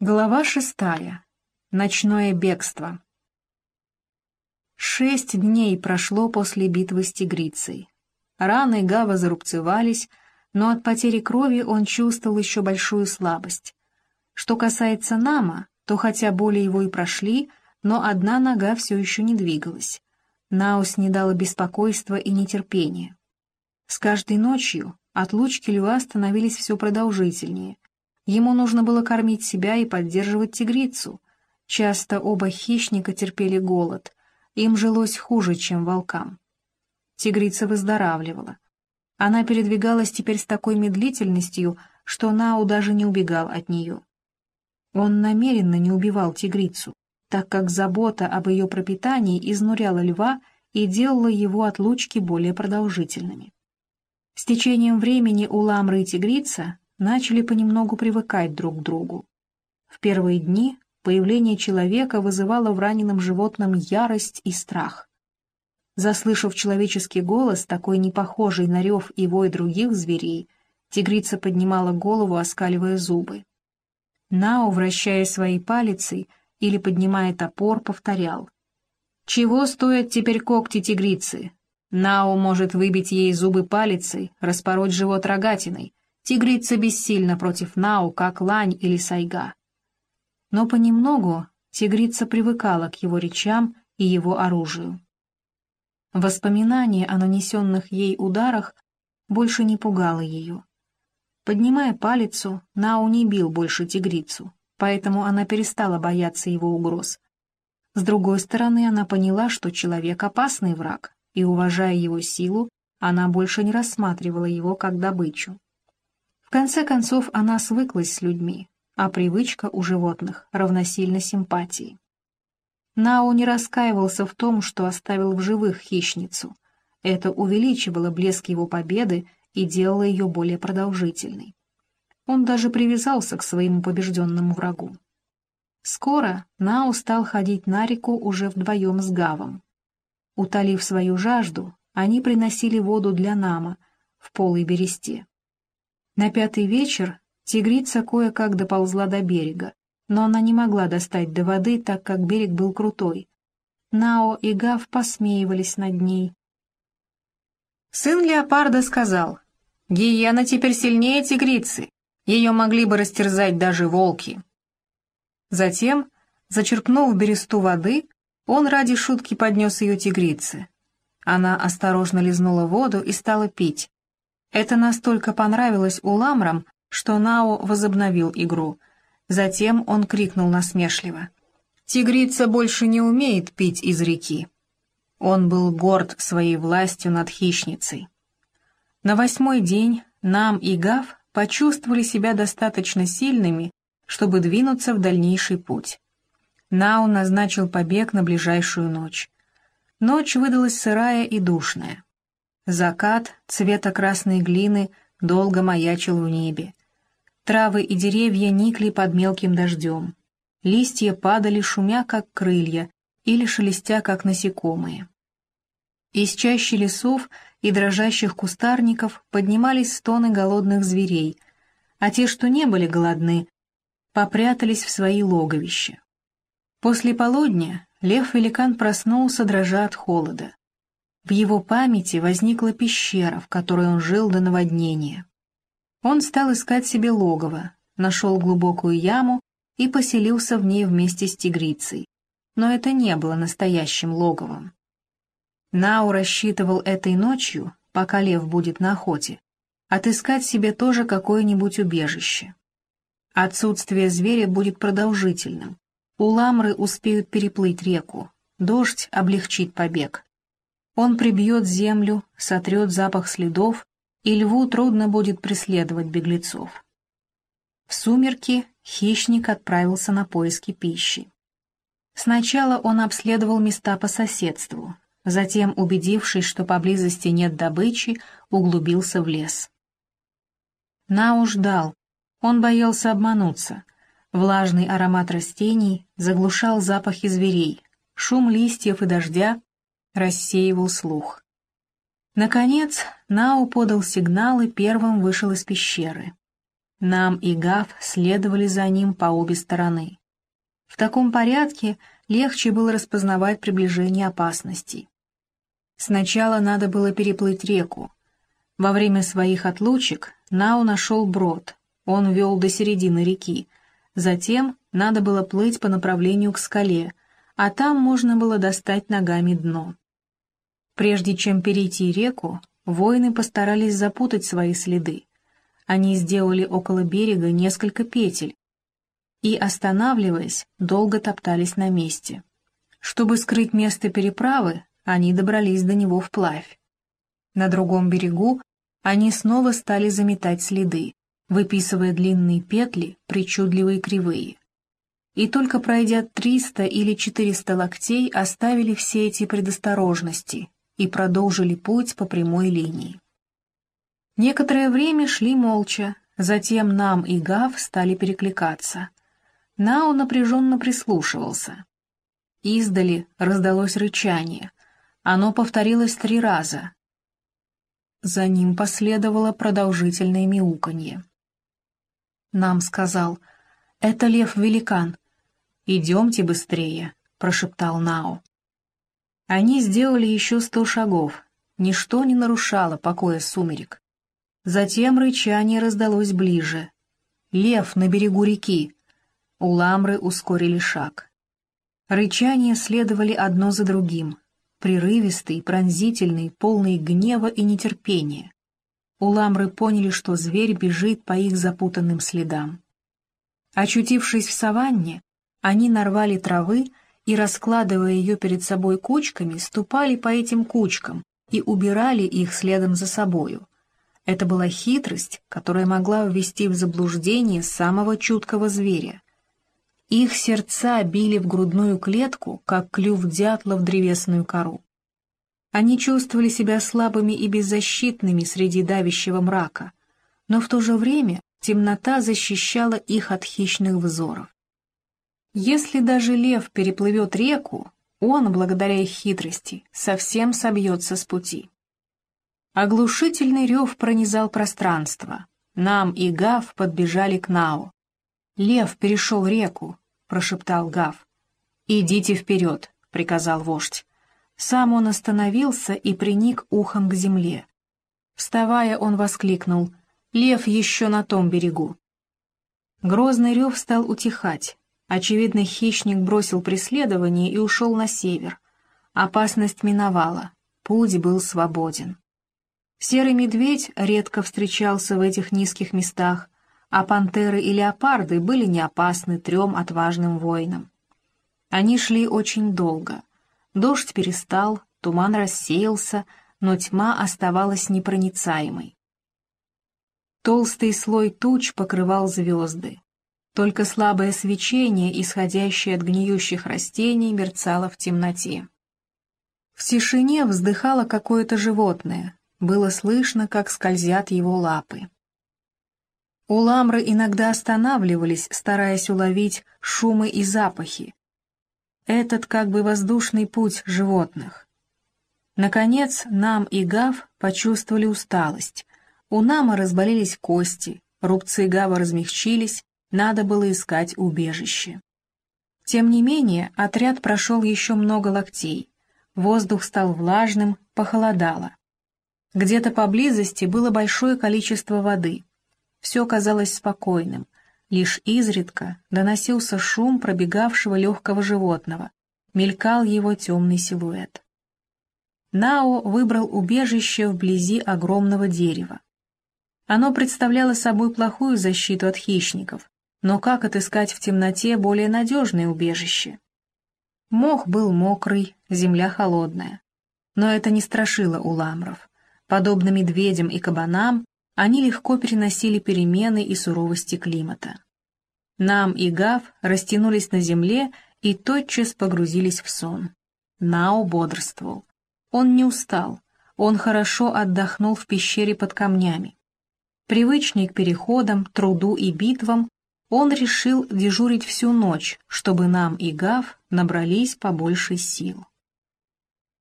Глава шестая. Ночное бегство. Шесть дней прошло после битвы с тигрицей. Раны Гава зарубцевались, но от потери крови он чувствовал еще большую слабость. Что касается Нама, то хотя боли его и прошли, но одна нога все еще не двигалась. Наус не дала беспокойства и нетерпения. С каждой ночью отлучки льва становились все продолжительнее — Ему нужно было кормить себя и поддерживать тигрицу. Часто оба хищника терпели голод. Им жилось хуже, чем волкам. Тигрица выздоравливала. Она передвигалась теперь с такой медлительностью, что Нау даже не убегал от нее. Он намеренно не убивал тигрицу, так как забота об ее пропитании изнуряла льва и делала его отлучки более продолжительными. С течением времени у ламры и тигрица начали понемногу привыкать друг к другу. В первые дни появление человека вызывало в раненом животном ярость и страх. Заслышав человеческий голос, такой непохожий на рев и вой других зверей, тигрица поднимала голову, оскаливая зубы. Нао, вращая своей палицей или поднимая топор, повторял. «Чего стоят теперь когти тигрицы? Нао может выбить ей зубы палицей, распороть живот рогатиной, Тигрица бессильна против Нау, как лань или сайга. Но понемногу тигрица привыкала к его речам и его оружию. Воспоминание о нанесенных ей ударах больше не пугало ее. Поднимая палицу, Нау не бил больше тигрицу, поэтому она перестала бояться его угроз. С другой стороны, она поняла, что человек — опасный враг, и, уважая его силу, она больше не рассматривала его как добычу. В конце концов, она свыклась с людьми, а привычка у животных равносильно симпатии. Нао не раскаивался в том, что оставил в живых хищницу. Это увеличивало блеск его победы и делало ее более продолжительной. Он даже привязался к своему побежденному врагу. Скоро Нао стал ходить на реку уже вдвоем с Гавом. Утолив свою жажду, они приносили воду для Нама в полой бересте. На пятый вечер тигрица кое-как доползла до берега, но она не могла достать до воды, так как берег был крутой. Нао и Гав посмеивались над ней. Сын леопарда сказал, «Гиена теперь сильнее тигрицы, ее могли бы растерзать даже волки». Затем, зачерпнув бересту воды, он ради шутки поднес ее тигрице. Она осторожно лизнула воду и стала пить, это настолько понравилось уламрам, что Нао возобновил игру. Затем он крикнул насмешливо. «Тигрица больше не умеет пить из реки». Он был горд своей властью над хищницей. На восьмой день Нам и Гав почувствовали себя достаточно сильными, чтобы двинуться в дальнейший путь. Нау назначил побег на ближайшую ночь. Ночь выдалась сырая и душная. Закат цвета красной глины долго маячил в небе. Травы и деревья никли под мелким дождем. Листья падали, шумя, как крылья, или шелестя, как насекомые. Из чащи лесов и дрожащих кустарников поднимались стоны голодных зверей, а те, что не были голодны, попрятались в свои логовища. После полудня лев-великан проснулся, дрожа от холода. В его памяти возникла пещера, в которой он жил до наводнения. Он стал искать себе логово, нашел глубокую яму и поселился в ней вместе с тигрицей. Но это не было настоящим логовом. Нау рассчитывал этой ночью, пока лев будет на охоте, отыскать себе тоже какое-нибудь убежище. Отсутствие зверя будет продолжительным. У ламры успеют переплыть реку, дождь облегчит побег. Он прибьет землю, сотрет запах следов, и льву трудно будет преследовать беглецов. В сумерки хищник отправился на поиски пищи. Сначала он обследовал места по соседству, затем, убедившись, что поблизости нет добычи, углубился в лес. Нау ждал, он боялся обмануться. Влажный аромат растений заглушал запахи зверей, шум листьев и дождя рассеивал слух. Наконец, Нау подал сигнал и первым вышел из пещеры. Нам и Гав следовали за ним по обе стороны. В таком порядке легче было распознавать приближение опасностей. Сначала надо было переплыть реку. Во время своих отлучек Нау нашел брод, он вел до середины реки. Затем надо было плыть по направлению к скале, а там можно было достать ногами дно. Прежде чем перейти реку, воины постарались запутать свои следы. Они сделали около берега несколько петель и, останавливаясь, долго топтались на месте. Чтобы скрыть место переправы, они добрались до него вплавь. На другом берегу они снова стали заметать следы, выписывая длинные петли, причудливые кривые. И только пройдя 300 или 400 локтей, оставили все эти предосторожности и продолжили путь по прямой линии. Некоторое время шли молча, затем нам и Гав стали перекликаться. Нао напряженно прислушивался. Издали раздалось рычание. Оно повторилось три раза. За ним последовало продолжительное мяуканье. Нам сказал, «Это лев-великан. Идемте быстрее», — прошептал Нао. Они сделали еще сто шагов. Ничто не нарушало покоя сумерек. Затем рычание раздалось ближе. «Лев на берегу реки!» Уламры ускорили шаг. Рычания следовали одно за другим, прерывистый, пронзительный, полный гнева и нетерпения. Уламры поняли, что зверь бежит по их запутанным следам. Очутившись в саванне, они нарвали травы и, раскладывая ее перед собой кучками, ступали по этим кучкам и убирали их следом за собою. Это была хитрость, которая могла ввести в заблуждение самого чуткого зверя. Их сердца били в грудную клетку, как клюв дятла в древесную кору. Они чувствовали себя слабыми и беззащитными среди давящего мрака, но в то же время темнота защищала их от хищных взоров. Если даже лев переплывет реку, он, благодаря их хитрости, совсем собьется с пути. Оглушительный рев пронизал пространство. Нам и Гав подбежали к Нау. «Лев перешел реку», — прошептал Гав. «Идите вперед», — приказал вождь. Сам он остановился и приник ухом к земле. Вставая, он воскликнул «Лев еще на том берегу». Грозный рев стал утихать. Очевидно, хищник бросил преследование и ушел на север. Опасность миновала. Путь был свободен. Серый медведь редко встречался в этих низких местах, а пантеры и леопарды были не опасны трем отважным воинам. Они шли очень долго. Дождь перестал, туман рассеялся, но тьма оставалась непроницаемой. Толстый слой туч покрывал звезды. Только слабое свечение, исходящее от гниющих растений, мерцало в темноте. В тишине вздыхало какое-то животное, было слышно, как скользят его лапы. Уламры иногда останавливались, стараясь уловить шумы и запахи. Этот как бы воздушный путь животных. Наконец, Нам и Гав почувствовали усталость. У Нама разболелись кости, рубцы Гава размягчились, надо было искать убежище. Тем не менее, отряд прошел еще много локтей. Воздух стал влажным, похолодало. Где-то поблизости было большое количество воды. Все казалось спокойным. Лишь изредка доносился шум пробегавшего легкого животного. Мелькал его темный силуэт. Нао выбрал убежище вблизи огромного дерева. Оно представляло собой плохую защиту от хищников, но как отыскать в темноте более надежное убежище? Мох был мокрый, земля холодная. Но это не страшило уламров. Подобно медведям и кабанам, они легко переносили перемены и суровости климата. Нам и Гав растянулись на земле и тотчас погрузились в сон. Нао бодрствовал. Он не устал, он хорошо отдохнул в пещере под камнями. Привычный к переходам, труду и битвам, он решил дежурить всю ночь, чтобы нам и Гав набрались побольше сил.